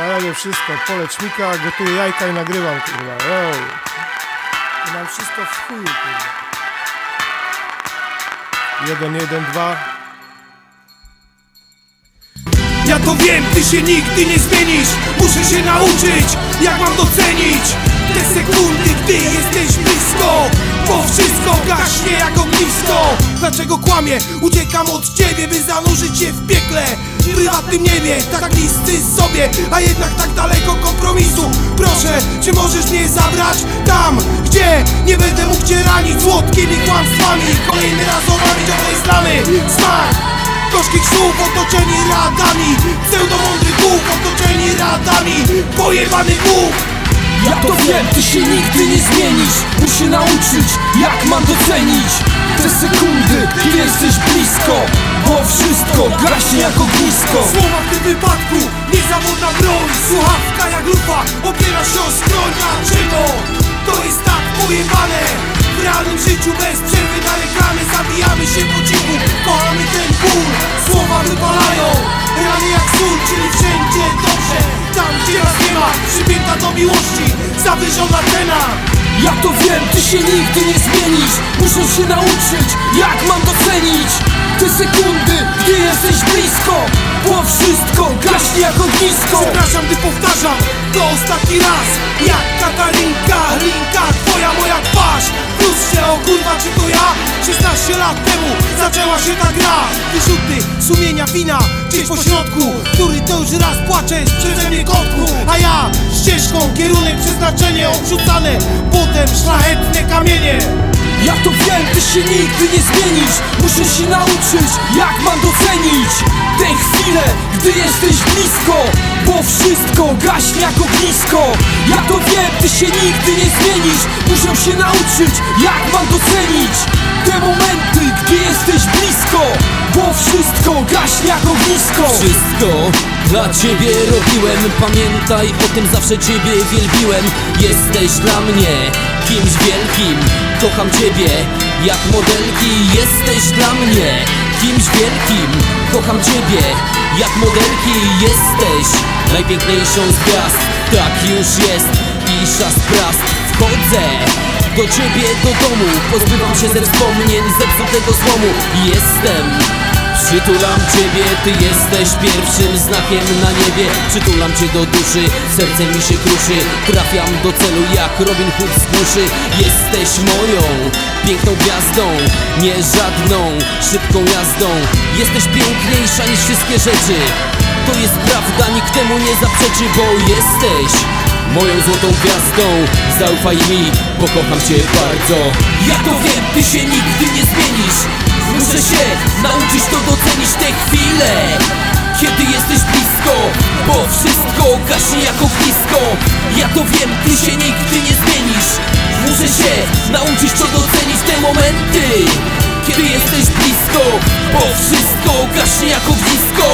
Ja robię wszystko, pole czmika, gotuję jajka i nagrywam, kurwa. Yo. I mam wszystko w chuju, kurwa. Jeden, jeden, dwa. Ja to wiem, ty się nigdy nie zmienisz Muszę się nauczyć, jak mam docenić Te sekundy, gdy jesteś blisko Bo wszystko gaśnie jak ognisko Dlaczego kłamie? Uciekam od ciebie, by zanurzyć się w piekle. Prywatnym niebie, tak bliscy sobie A jednak tak daleko kompromisu. Proszę, czy możesz mnie zabrać tam, gdzie nie będę mógł cię ranić? Słodkimi kłamstwami Kolejny raz obawić o znamy smak! Gorzkich słów otoczeni radami. Pseudomądrych głów otoczeni radami. Pojebany Ja to wiem, ty się nigdy nie zmienisz. Muszę nauczyć, jak mam docenić Te sekundy, gdy jesteś blisko. Bo wszystko gaśnie jak ognisko. Słowa w tym wypadku Niezawodna broń. Słuchawka jak lufa Opiera się o skroń. Dlaczego? To jest tak pojebane. W realnym życiu bez przerwy nalegamy Zabijamy się po cichu Kochamy ten ból. Słowa wypalają Rany jak sól Czyli wszędzie dobrze. Tam gdzie nas nie ma Przypięta do miłości Zawyżona cena. Ja to wiem, ty się nigdy nie zmienisz. Muszę się nauczyć, jak mam docenić Te sekundy, gdy jesteś blisko. Bo wszystko gaśnie jak ognisko. Przepraszam, gdy powtarzam To ostatni raz. Jak Katarinka, Rinka Twoja, moja twarz. Plus się o kurwa, czy to ja? 16 lat temu zaczęła się ta gra. Wyrzuty sumienia wina Gdzieś po środku Który to już raz płaczesz przeze mnie kotku. A ja ścieżką, kierunek, przeznaczenie Odrzucane potem szlachetne kamienie. Ja to wiem, ty się nigdy nie zmienisz. Muszę się nauczyć, jak mam docenić Te chwile, gdy jesteś blisko Bo wszystko gaśnie jak ognisko Ja to wiem, ty się nigdy nie zmienisz. Muszę się nauczyć, jak mam docenić ognisko Wszystko dla ciebie robiłem. Pamiętaj o tym, zawsze ciebie wielbiłem. Jesteś dla mnie kimś wielkim. Kocham ciebie jak modelki. Jesteś dla mnie kimś wielkim. Kocham ciebie jak modelki. Jesteś najpiękniejszą z gwiazd. Tak już jest. I szas prast Wchodzę do ciebie do domu. Pozbywam się ze wspomnień zepsutego złomu. Jestem Przytulam ciebie, ty jesteś pierwszym znakiem na niebie. Przytulam cię do duszy, serce mi się kruszy. Trafiam do celu jak Robin Hood z duszy. Jesteś moją piękną gwiazdą Nie żadną szybką jazdą. Jesteś piękniejsza niż wszystkie rzeczy. To jest prawda, nikt temu nie zaprzeczy, bo jesteś Moją złotą gwiazdą. Zaufaj mi, bo kocham cię bardzo. Ja to wiem, ty się nigdy nie zmienisz Muszę się nauczyć to docenić te chwile. Kiedy jesteś blisko Bo wszystko gaśnie jak ognisko Ja to wiem, ty się nigdy nie zmienisz. Muszę się nauczyć to docenić te momenty. Kiedy jesteś blisko Bo wszystko gaśnie jak ognisko